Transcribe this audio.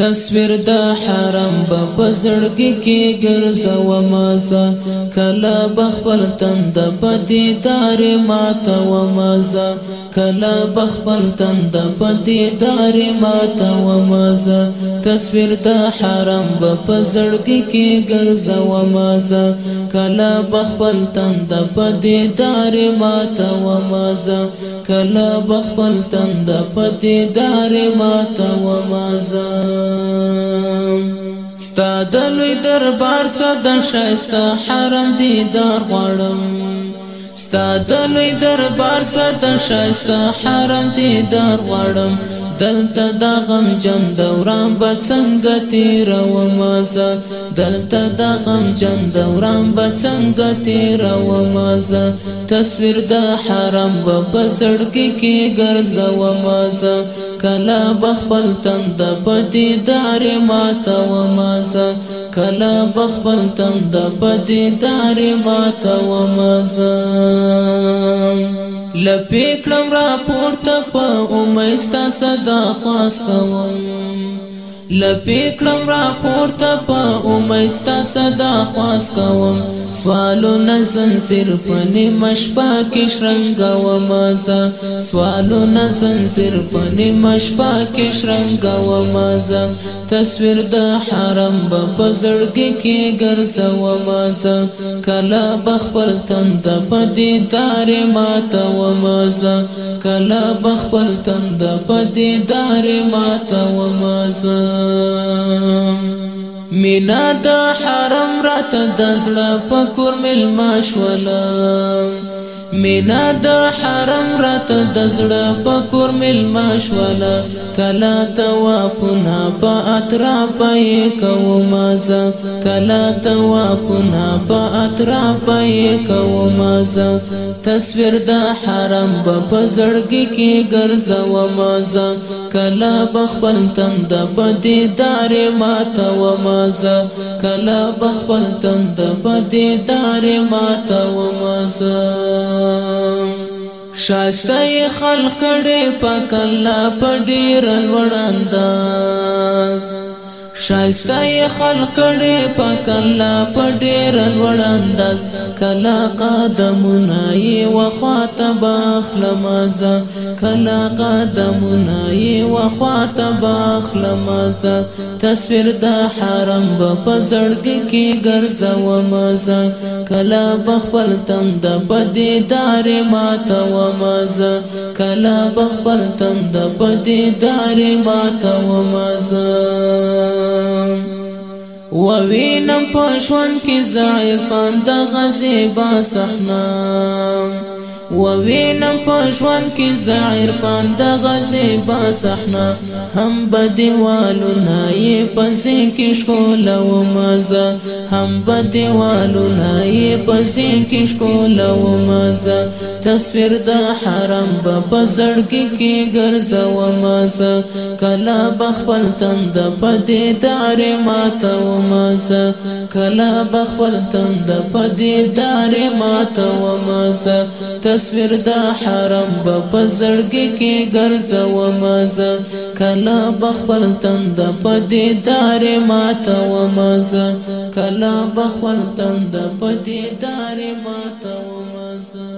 تصویر د حرم په پسړګي کې ګرځو مزه کله بخبل تند پتی دار ماته و مزه کله بخبل تند پتی دار ماته و مزه تصویر د حرم په پسړګي کې ګرځو مزه کله بخبل تند پتی دار ماته و مزه کله بخبل تند پتی دار ماته و مزه ستا د لوی دربار سدن شایسته حرم دیدار غواړم ستا د لوی دربار سدن شایسته حرم دیدار غواړم دلته دا غم جن دوران به څنګه تیروم زه دلته دا غم جن دوران به څنګه تیروم زه تصویر د حرم و په سړکی کې ګرځوم زه کله بخبل تند په دیدار ماته ومازه کلا بخبل تند بدی دار مات و مزم لپیکلم را پورته په امیستا صدا خواست کوم لپیکړم را پورته په اومستا صدا خواس کوم سوالو نزن صرف نمش پاکی شرنگ و مازا سوالو نزن صرف نمش پاکی شرنگ و مازا تصویر د حرم به پزړګي کې ګرځو مازا کلا بخپل تند په دې دار ماته و مازا کلا بخپل تند په دې دار ماته و مازا مینا د حرم رات د زړه په کور مل ماشولا مینا د حرم رات د زړه په کور مل ماشواله کلا توافنا په اطراف یې کوم ز کلا توافنا په اطراف یې کوم ز تصویر د حرم په زړګي کې ګرځوم ز کلا بخپل تند بدی دار ماته و مز کلا بخپل تند بدی دار ماته و مز شاسته خلق کړي پاک الله په ډیر لوړ انداز شایسته یې خلق کړي په کله په ډېر لوړ انداز کله قدمونه یې وخاطه باخلمازه کله قدمونه یې وخاطه باخلمازه تصویر د حرم په زړګي کې ګرځو مزه کله بخپل تم د بدې دارې ماته و مزه کله بخپل تم د بدې دارې ماته و مزه ووینم پښون کې ضعیفان د غزې با صحنه ووینم په ژوند کې زعیر فان د غزه با صحنه هم به دیوالونه یې پسې کې شکول او مزه هم به دیوالونه یې پسې کې شکول او مزه تصویر د حرم په پسړ کې کې ګرځو مزه کلا بخپل تند پدې دار ماته او مزه کلا بخپل تند پدې دار ماته او مزه تصویر د حرم به په زړګي کې ګرځو مزه کله بخپل تند په دې دارې ماته و مزه کله بخپل تند په دې دارې ماته و مزه